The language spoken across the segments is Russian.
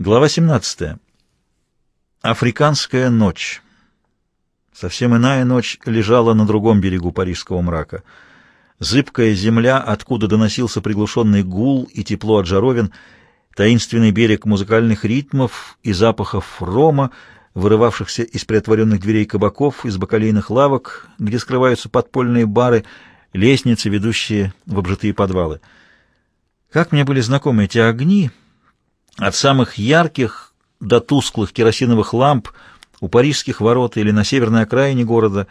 Глава 17. Африканская ночь. Совсем иная ночь лежала на другом берегу парижского мрака. Зыбкая земля, откуда доносился приглушенный гул и тепло от жаровин, таинственный берег музыкальных ритмов и запахов рома, вырывавшихся из приотворенных дверей кабаков, из бакалейных лавок, где скрываются подпольные бары, лестницы, ведущие в обжитые подвалы. Как мне были знакомы эти огни, от самых ярких до тусклых керосиновых ламп у парижских ворот или на северной окраине города.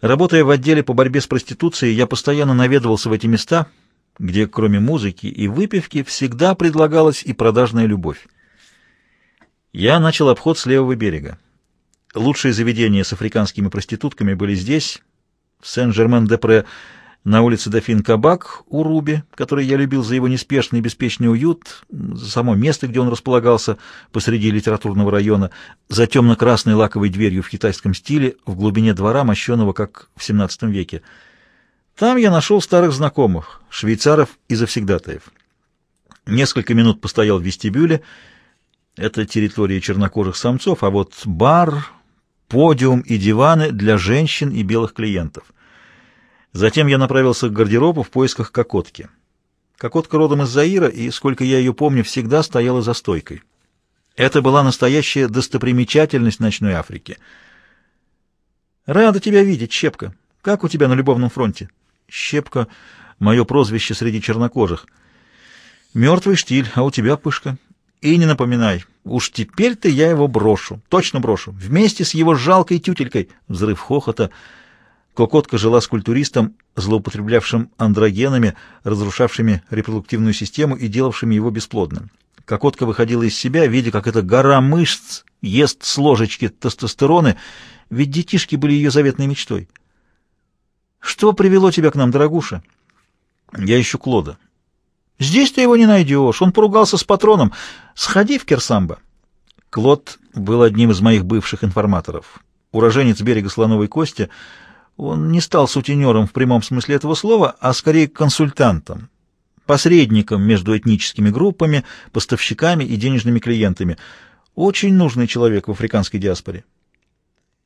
Работая в отделе по борьбе с проституцией, я постоянно наведывался в эти места, где кроме музыки и выпивки всегда предлагалась и продажная любовь. Я начал обход с левого берега. Лучшие заведения с африканскими проститутками были здесь, в Сен-Жермен-де-Пре, на улице Дофин Кабак у Руби, который я любил за его неспешный и беспечный уют, за само место, где он располагался посреди литературного района, за темно-красной лаковой дверью в китайском стиле в глубине двора, мощенного как в XVII веке. Там я нашел старых знакомых, швейцаров и завсегдатаев. Несколько минут постоял в вестибюле. Это территория чернокожих самцов, а вот бар, подиум и диваны для женщин и белых клиентов. Затем я направился к гардеробу в поисках кокотки. Кокотка родом из Заира, и, сколько я ее помню, всегда стояла за стойкой. Это была настоящая достопримечательность ночной Африки. «Рада тебя видеть, Щепка. Как у тебя на любовном фронте?» «Щепка — мое прозвище среди чернокожих. Мертвый штиль, а у тебя пышка. И не напоминай, уж теперь-то я его брошу, точно брошу, вместе с его жалкой тютелькой». Взрыв хохота — Кокотка жила с культуристом, злоупотреблявшим андрогенами, разрушавшими репродуктивную систему и делавшими его бесплодным. Кокотка выходила из себя, видя, как эта гора мышц ест с ложечки тестостероны, ведь детишки были ее заветной мечтой. «Что привело тебя к нам, дорогуша?» «Я ищу Клода». «Здесь ты его не найдешь, он поругался с патроном. Сходи в Керсамбо». Клод был одним из моих бывших информаторов. Уроженец берега Слоновой Кости — он не стал сутенером в прямом смысле этого слова, а скорее консультантом, посредником между этническими группами, поставщиками и денежными клиентами. Очень нужный человек в африканской диаспоре.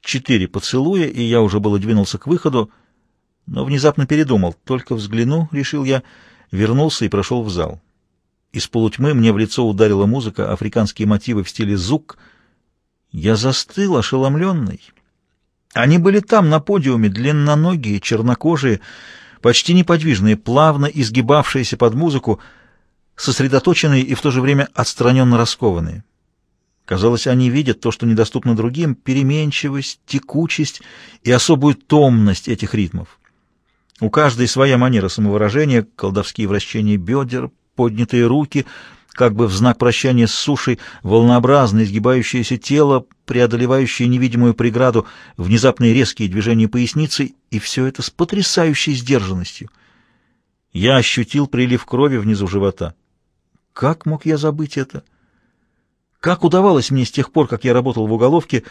Четыре поцелуя, и я уже было двинулся к выходу, но внезапно передумал. Только взгляну, решил я, вернулся и прошел в зал. Из полутьмы мне в лицо ударила музыка, африканские мотивы в стиле зук. Я застыл, ошеломленный. Они были там, на подиуме, длинноногие, чернокожие, почти неподвижные, плавно изгибавшиеся под музыку, сосредоточенные и в то же время отстраненно раскованные. Казалось, они видят то, что недоступно другим, переменчивость, текучесть и особую томность этих ритмов. У каждой своя манера самовыражения, колдовские вращения бедер, поднятые руки — как бы в знак прощания с сушей, волнообразно изгибающееся тело, преодолевающее невидимую преграду, внезапные резкие движения поясницы, и все это с потрясающей сдержанностью. Я ощутил прилив крови внизу живота. Как мог я забыть это? Как удавалось мне с тех пор, как я работал в уголовке,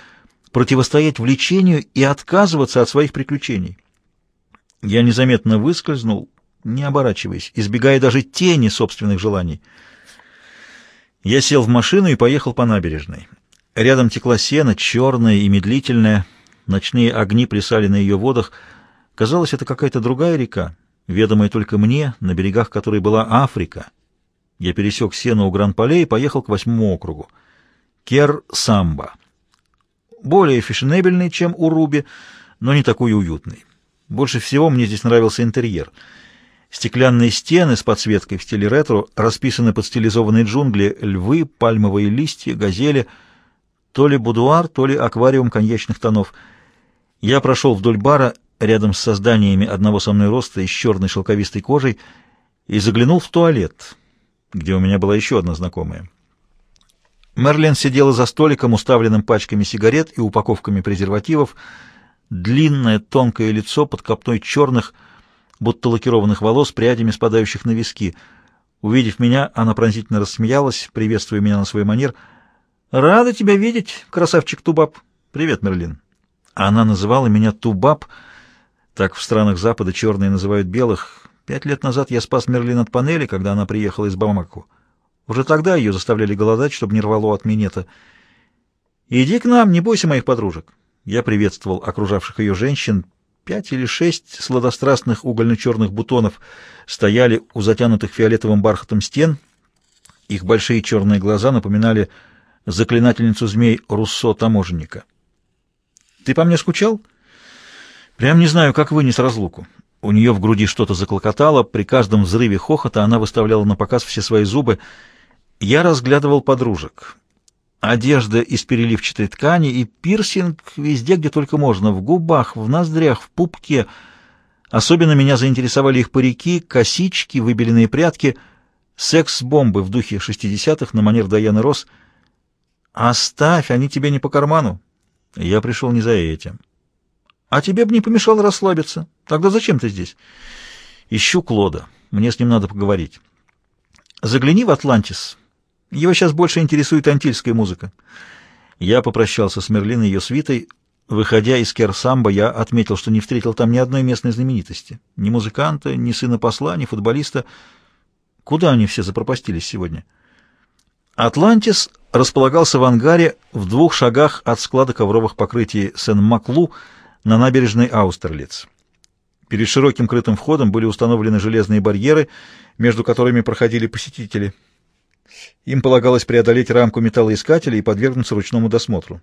противостоять влечению и отказываться от своих приключений? Я незаметно выскользнул, не оборачиваясь, избегая даже тени собственных желаний — я сел в машину и поехал по набережной. Рядом текла сена, черная и медлительная. Ночные огни плясали на ее водах. Казалось, это какая-то другая река, ведомая только мне, на берегах которой была Африка. Я пересек сену у Гран-Поле и поехал к восьмому округу. Кер-Самба. Более фешенебельный, чем у Руби, но не такой уютный. Больше всего мне здесь нравился интерьер — Стеклянные стены с подсветкой в стиле ретро расписаны под стилизованные джунгли, львы, пальмовые листья, газели, то ли будуар, то ли аквариум коньячных тонов. Я прошел вдоль бара рядом с созданиями одного со мной роста и с черной шелковистой кожей и заглянул в туалет, где у меня была еще одна знакомая. Мерлин сидела за столиком, уставленным пачками сигарет и упаковками презервативов, длинное тонкое лицо под копной черных, будто лакированных волос, прядями спадающих на виски. Увидев меня, она пронзительно рассмеялась, приветствуя меня на свой манер. «Рада тебя видеть, красавчик Тубаб!» «Привет, Мерлин!» Она называла меня Тубаб, так в странах Запада черные называют белых. Пять лет назад я спас Мерлин от панели, когда она приехала из Бамаку. Уже тогда ее заставляли голодать, чтобы не рвало от минета. «Иди к нам, не бойся моих подружек». Я приветствовал окружавших ее женщин. Пять или шесть сладострастных угольно-черных бутонов стояли у затянутых фиолетовым бархатом стен. Их большие черные глаза напоминали заклинательницу змей Руссо-таможенника. «Ты по мне скучал?» «Прям не знаю, как вынес разлуку». У нее в груди что-то заклокотало, при каждом взрыве хохота она выставляла на показ все свои зубы. Я разглядывал подружек. Одежда из переливчатой ткани и пирсинг везде, где только можно, в губах, в ноздрях, в пупке. Особенно меня заинтересовали их парики, косички, выбеленные прятки, секс-бомбы в духе шестидесятых на манер Даяны Росс. «Оставь, они тебе не по карману». Я пришел не за этим. «А тебе бы не помешало расслабиться. Тогда зачем ты здесь?» «Ищу Клода. Мне с ним надо поговорить». «Загляни в Атлантис. Его сейчас больше интересует антильская музыка». Я попрощался с Мерлин и ее свитой. Выходя из Керсамба, я отметил, что не встретил там ни одной местной знаменитости. Ни музыканта, ни сына посла, ни футболиста. Куда они все запропастились сегодня?» Атлантис располагался в ангаре в двух шагах от склада ковровых покрытий Сен-Маклу на набережной Аустерлиц. Перед широким крытым входом были установлены железные барьеры, между которыми проходили посетители. Им полагалось преодолеть рамку металлоискателя и подвергнуться ручному досмотру.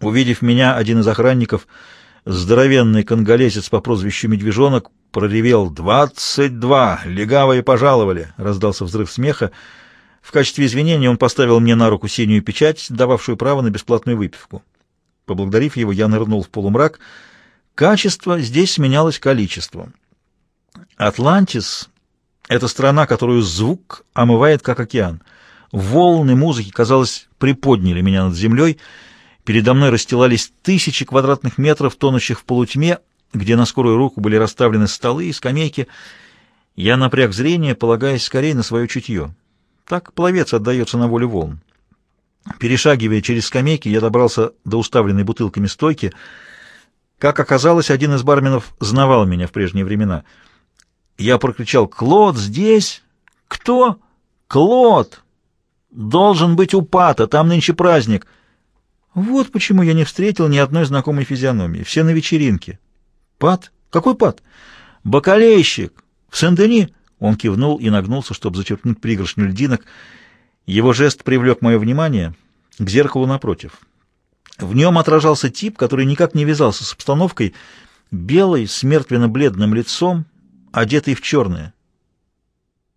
Увидев меня, один из охранников, здоровенный конголезец по прозвищу Медвежонок, проревел «Двадцать два! Легавые пожаловали!» — раздался взрыв смеха. В качестве извинения он поставил мне на руку синюю печать, дававшую право на бесплатную выпивку. Поблагодарив его, я нырнул в полумрак. Качество здесь сменялось количеством. Атлантис — это страна, которую звук омывает, как океан. Волны музыки, казалось, приподняли меня над землей. Передо мной расстилались тысячи квадратных метров, тонущих в полутьме, где на скорую руку были расставлены столы и скамейки. Я напряг зрение, полагаясь скорее на свое чутье. Так пловец отдается на волю волн. Перешагивая через скамейки, я добрался до уставленной бутылками стойки. Как оказалось, один из барменов знавал меня в прежние времена. Я прокричал «Клод здесь?» «Кто?» «Клод!» «Должен быть у Пата, там нынче праздник». Вот почему я не встретил ни одной знакомой физиономии. Все на вечеринке. «Пат? Какой Пат?» «Бакалейщик! В Сен-Дени?» Он кивнул и нагнулся, чтобы зачерпнуть пригоршню льдинок. Его жест привлек мое внимание к зеркалу напротив. В нем отражался тип, который никак не вязался с обстановкой, белый, с мертвенно-бледным лицом, одетый в черное.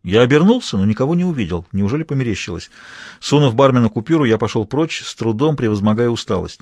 Я обернулся, но никого не увидел. Неужели померещилось? Сунув бармену купюру, я пошел прочь, с трудом превозмогая усталость.